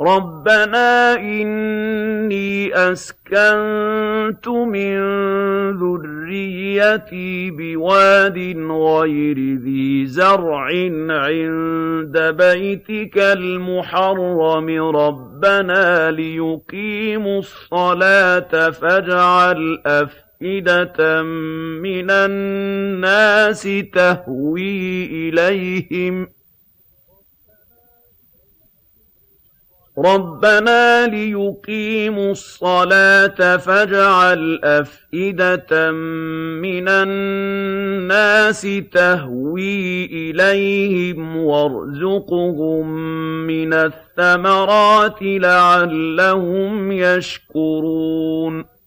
رَبَّنَا إِنِّي أَسْكَنتُ مِن ذُرِّيَّتِي بِوَادٍ غَيْرِ ذِي زَرْعٍ عِندَ بَيْتِكَ الْمُحَرَّمِ رَبَّنَا لِيُقِيمُوا الصَّلَاةَ فَاجْعَلْ أَفْئِدَةً مِّنَ النَّاسِ تَهْوِي إِلَيْهِمْ ۖ رَبَّنَا لِيُقِيمُوا الصَّلَاةَ فَاجْعَلْ أَفْئِدَةً مِّنَ النَّاسِ تَهْوِي إِلَيْهِمْ وَارْزُقْهُم مِّنَ الثَّمَرَاتِ لَعَلَّهُمْ يَشْكُرُونَ